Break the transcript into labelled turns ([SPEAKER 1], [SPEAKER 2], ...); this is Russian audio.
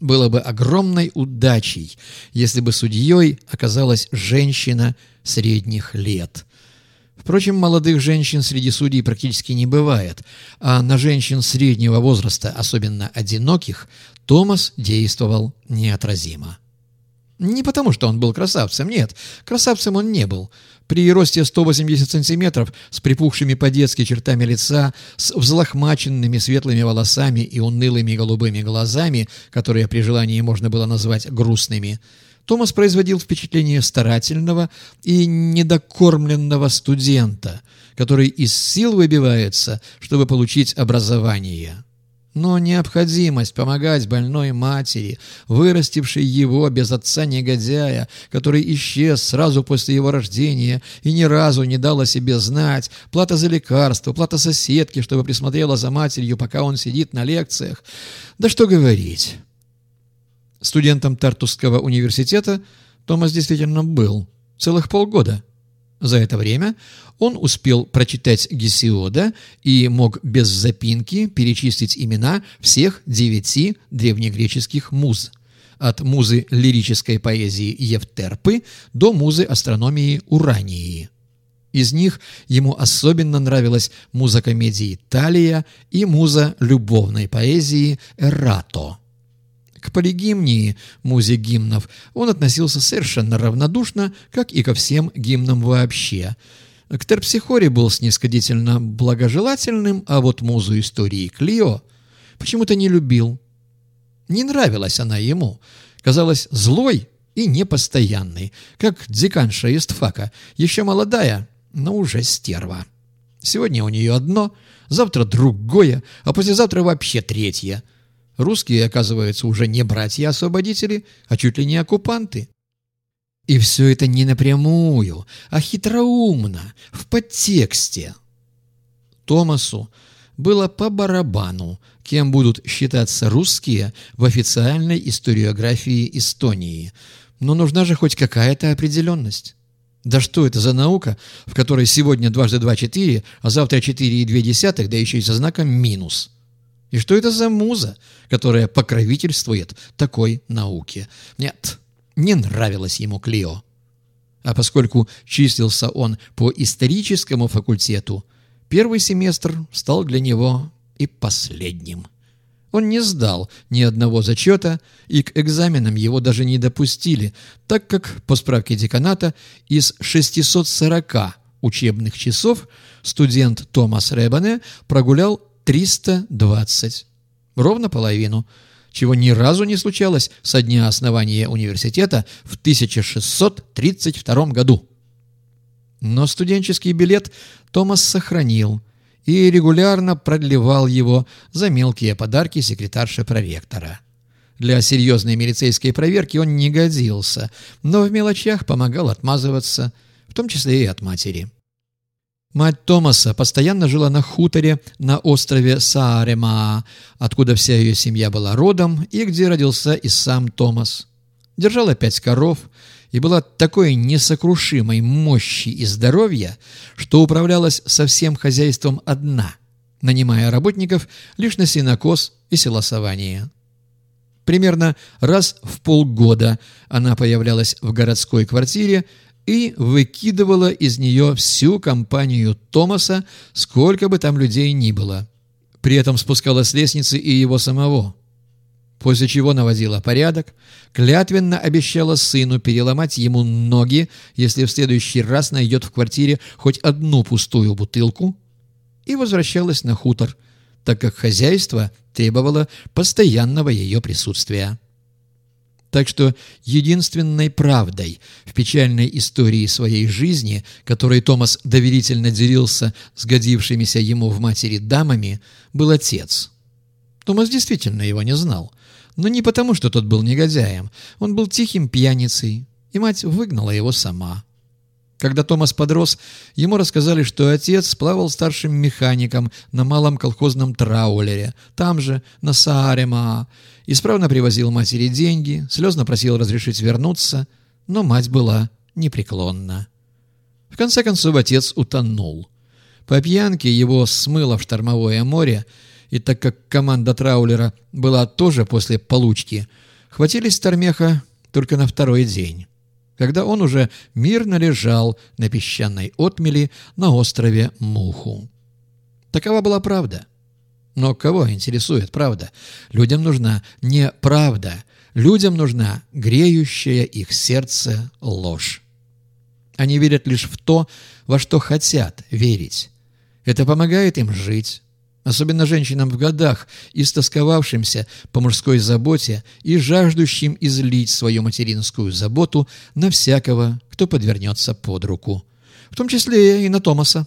[SPEAKER 1] Было бы огромной удачей, если бы судьей оказалась женщина средних лет. Впрочем, молодых женщин среди судей практически не бывает, а на женщин среднего возраста, особенно одиноких, Томас действовал неотразимо. Не потому, что он был красавцем, нет, красавцем он не был. При росте 180 сантиметров, с припухшими по-детски чертами лица, с взлохмаченными светлыми волосами и унылыми голубыми глазами, которые при желании можно было назвать грустными, Томас производил впечатление старательного и недокормленного студента, который из сил выбивается, чтобы получить образование. Но необходимость помогать больной матери, вырастившей его без отца-негодяя, который исчез сразу после его рождения и ни разу не дал себе знать, плата за лекарство, плата соседки, чтобы присмотрела за матерью, пока он сидит на лекциях. Да что говорить. Студентом Тартусского университета Томас действительно был целых полгода – за это время он успел прочитать Гесиода и мог без запинки перечислить имена всех девяти древнегреческих муз, от музы лирической поэзии Евтерпы до музы астрономии Урании. Из них ему особенно нравилась муза комедии Талия и муза любовной поэзии Эрато. К полигимнии, музе гимнов, он относился совершенно равнодушно, как и ко всем гимнам вообще. К терпсихоре был снисходительно благожелательным, а вот музу истории Клио почему-то не любил. Не нравилась она ему. Казалась злой и непостоянной, как деканша Истфака, еще молодая, но уже стерва. Сегодня у нее одно, завтра другое, а послезавтра вообще третье – Русские, оказывается, уже не братья-освободители, а чуть ли не оккупанты. И все это не напрямую, а хитроумно, в подтексте. Томасу было по барабану, кем будут считаться русские в официальной историографии Эстонии. Но нужна же хоть какая-то определенность. Да что это за наука, в которой сегодня дважды два четыре, а завтра четыре и две десятых, да еще и со знаком минус? И что это за муза, которая покровительствует такой науке? Нет, не нравилось ему Клио. А поскольку числился он по историческому факультету, первый семестр стал для него и последним. Он не сдал ни одного зачета, и к экзаменам его даже не допустили, так как, по справке деканата, из 640 учебных часов студент Томас Ребане прогулял 320. Ровно половину, чего ни разу не случалось со дня основания университета в 1632 году. Но студенческий билет Томас сохранил и регулярно продлевал его за мелкие подарки секретарши проректора. Для серьезной милицейской проверки он не годился, но в мелочах помогал отмазываться, в том числе и от матери. Мать Томаса постоянно жила на хуторе на острове Саарема, откуда вся ее семья была родом и где родился и сам Томас. Держала пять коров и была такой несокрушимой мощи и здоровья, что управлялась со всем хозяйством одна, нанимая работников лишь на сенокос и селосование. Примерно раз в полгода она появлялась в городской квартире и выкидывала из нее всю компанию Томаса, сколько бы там людей ни было. При этом спускала с лестницы и его самого. После чего наводила порядок, клятвенно обещала сыну переломать ему ноги, если в следующий раз найдет в квартире хоть одну пустую бутылку, и возвращалась на хутор, так как хозяйство требовало постоянного ее присутствия. Так что единственной правдой в печальной истории своей жизни, которой Томас доверительно делился с годившимися ему в матери дамами, был отец. Томас действительно его не знал. Но не потому, что тот был негодяем. Он был тихим пьяницей, и мать выгнала его сама. Когда Томас подрос, ему рассказали, что отец плавал старшим механиком на малом колхозном траулере, там же, на Саарема, исправно привозил матери деньги, слезно просил разрешить вернуться, но мать была непреклонна. В конце концов отец утонул. По пьянке его смыло в штормовое море, и так как команда траулера была тоже после получки, хватились Тормеха только на второй день, когда он уже мирно лежал на песчаной отмели на острове Муху. Такова была правда. Но кого интересует правда? Людям нужна не правда, людям нужна греющая их сердце ложь. Они верят лишь в то, во что хотят верить. Это помогает им жить, особенно женщинам в годах, истосковавшимся по мужской заботе и жаждущим излить свою материнскую заботу на всякого, кто подвернется под руку, в том числе и на Томаса.